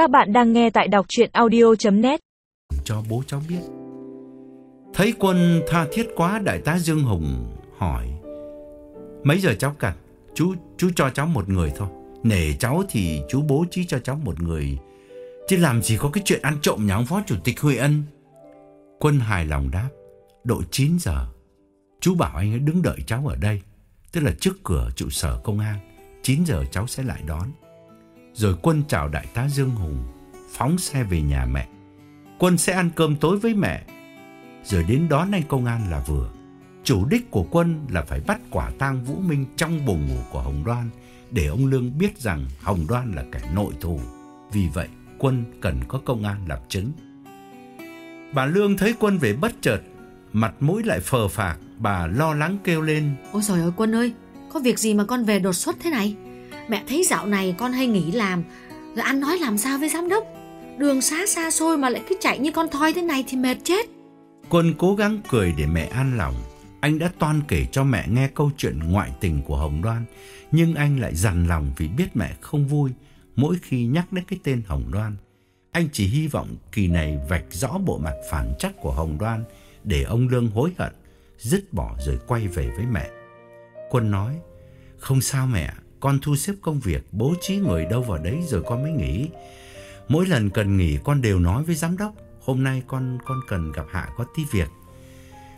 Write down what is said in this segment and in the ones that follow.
Các bạn đang nghe tại đọc chuyện audio.net Cho bố cháu biết. Thấy quân tha thiết quá, Đại tá Dương Hùng hỏi, Mấy giờ cháu cần Chú chú cho cháu một người thôi. Nể cháu thì chú bố trí cho cháu một người. Chứ làm gì có cái chuyện ăn trộm nhà ông phó chủ tịch Huệ Ân? Quân hài lòng đáp, Độ 9 giờ. Chú bảo anh ấy đứng đợi cháu ở đây. Tức là trước cửa trụ sở công an. 9 giờ cháu sẽ lại đón. Rồi quân chào đại tá Dương Hùng, Phóng xe về nhà mẹ. Quân sẽ ăn cơm tối với mẹ. Rồi đến đón anh công an là vừa. Chủ đích của quân là phải bắt quả tang Vũ Minh trong buồng ngủ của Hồng Đoan, Để ông Lương biết rằng Hồng Đoan là kẻ nội thù. Vì vậy, quân cần có công an làm chứng. Bà Lương thấy quân về bất chợt, Mặt mũi lại phờ phạc, Bà lo lắng kêu lên. Ôi trời ơi, Quân ơi, Có việc gì mà con về đột xuất thế này? Mẹ thấy dạo này con hay nghỉ làm. Rồi ăn nói làm sao với giám đốc? Đường xá xa xôi mà lại cứ chạy như con thoi thế này thì mệt chết. Quân cố gắng cười để mẹ an lòng. Anh đã toan kể cho mẹ nghe câu chuyện ngoại tình của Hồng Đoan, Nhưng anh lại dằn lòng vì biết mẹ không vui Mỗi khi nhắc đến cái tên Hồng Đoan. Anh chỉ hy vọng kỳ này vạch rõ bộ mặt phản trắc của Hồng Đoan Để ông Lương hối hận, Dứt bỏ rồi quay về với mẹ. Quân nói, Không sao mẹ con thu xếp công việc Bố trí người đâu vào đấy rồi con mới nghỉ. Mỗi lần cần nghỉ con đều nói với giám đốc Hôm nay con con cần gặp Hạ có tí việc.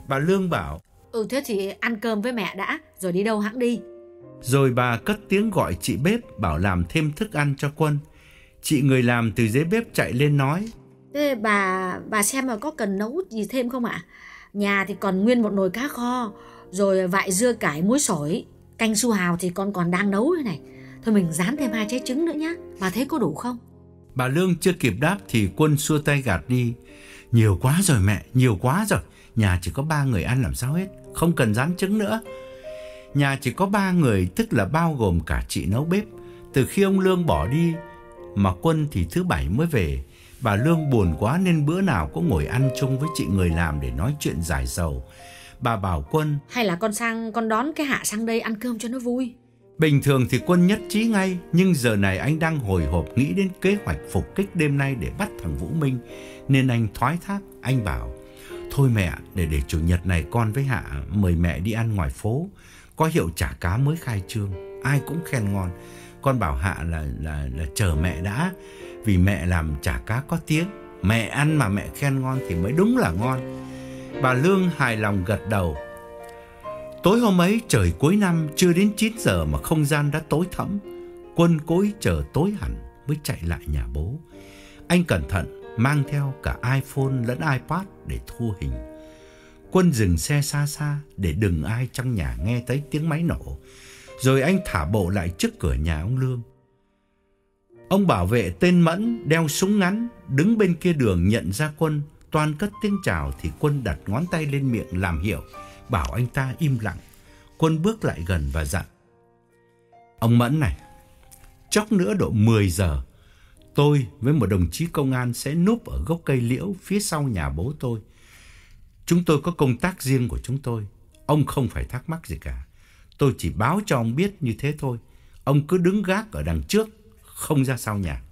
Bà Lương bảo Ừ thế thì ăn cơm với mẹ đã Rồi đi đâu hãng đi. Rồi bà cất tiếng gọi chị bếp Bảo làm thêm thức ăn cho quân. Chị người làm từ dưới bếp chạy lên nói Thế bà bà xem mà có cần nấu gì thêm không ạ? Nhà thì còn nguyên một nồi cá kho Rồi vại dưa cải muối sổi Canh su hào thì con còn đang nấu thế này. Thôi mình dán thêm hai trái trứng nữa nhé. Bà thấy có đủ không? Bà Lương chưa kịp đáp thì quân xua tay gạt đi. Nhiều quá rồi mẹ, nhiều quá rồi. Nhà chỉ có ba người ăn làm sao hết Không cần rán trứng nữa. Nhà chỉ có ba người tức là bao gồm cả chị nấu bếp. Từ khi ông Lương bỏ đi Mà quân thì thứ bảy mới về. Bà Lương buồn quá nên bữa nào cũng ngồi ăn chung với chị người làm để nói chuyện giải sầu Bà bảo quân. Hay là con sang con đón cái hạ sang đây ăn cơm cho nó vui? Bình thường thì quân nhất trí ngay Nhưng giờ này anh đang hồi hộp nghĩ đến kế hoạch phục kích đêm nay để bắt thằng Vũ Minh. Nên anh thoái thác Anh bảo Thôi mẹ để để chủ nhật này con với Hạ mời mẹ đi ăn ngoài phố. Có hiệu chả cá mới khai trương Ai cũng khen ngon. Con bảo Hạ là là là chờ mẹ đã Vì mẹ làm chả cá có tiếng. Mẹ ăn mà mẹ khen ngon thì mới đúng là ngon Bà Lương hài lòng gật đầu Tối hôm ấy trời cuối năm, chưa đến 9 giờ mà không gian đã tối thẫm. Quân cối chờ tối hẳn mới chạy lại nhà bố. Anh cẩn thận mang theo cả iPhone lẫn iPad để thu hình. Quân dừng xe xa xa để đừng ai trong nhà nghe thấy tiếng máy nổ. Rồi anh thả bộ lại trước cửa nhà ông Lương. Ông bảo vệ tên Mẫn đeo súng ngắn, đứng bên kia đường nhận ra quân. Toàn cất tiếng chào thì quân đặt ngón tay lên miệng làm hiệu bảo anh ta im lặng. Quân bước lại gần và dặn. Ông Mẫn này, chốc nữa độ 10 giờ, tôi với một đồng chí công an sẽ núp ở gốc cây liễu phía sau nhà bố tôi. Chúng tôi có công tác riêng của chúng tôi. Ông không phải thắc mắc gì cả. Tôi chỉ báo cho ông biết như thế thôi. Ông cứ đứng gác ở đằng trước, không ra sau nhà.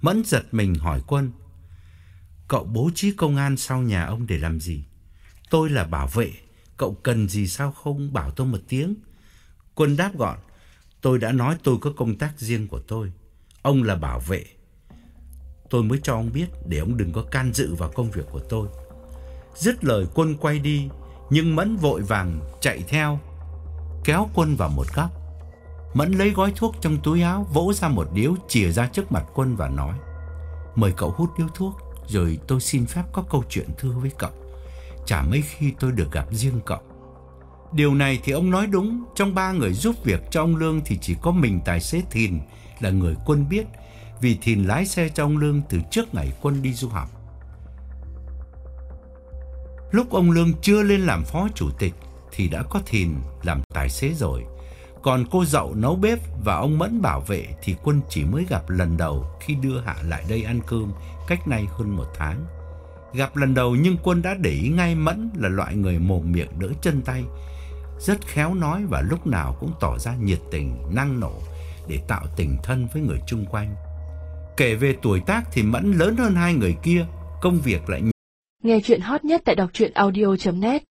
Mẫn giật mình hỏi quân. Cậu bố trí công an sau nhà ông để làm gì? Tôi là bảo vệ, Cậu cần gì sao không bảo tôi một tiếng? Quân đáp gọn. Tôi đã nói tôi có công tác riêng của tôi. Ông là bảo vệ. Tôi mới cho ông biết để ông đừng có can dự vào công việc của tôi. Dứt lời quân quay đi, nhưng Mẫn vội vàng chạy theo, kéo quân vào một góc. Mẫn lấy gói thuốc trong túi áo, vỗ ra một điếu, chìa ra trước mặt quân và nói. Mời cậu hút điếu thuốc, rồi tôi xin phép có câu chuyện thưa với cậu chả mấy khi tôi được gặp riêng cậu. Điều này thì ông nói đúng, trong ba người giúp việc cho ông Lương thì chỉ có mình tài xế Thìn là người quân biết, vì Thìn lái xe cho ông Lương từ trước ngày quân đi du học. Lúc ông Lương chưa lên làm phó chủ tịch thì đã có Thìn làm tài xế rồi. Còn cô dậu nấu bếp và ông Mẫn bảo vệ thì quân chỉ mới gặp lần đầu khi đưa Hạ lại đây ăn cơm cách nay hơn một tháng. Gặp lần đầu nhưng quân đã để ý ngay Mẫn là loại người mồm miệng đỡ chân tay, rất khéo nói và lúc nào cũng tỏ ra nhiệt tình, năng nổ để tạo tình thân với người chung quanh. Kể về tuổi tác thì Mẫn lớn hơn hai người kia, công việc lại Nghe chuyện hot nhất tại đọc truyện audio.net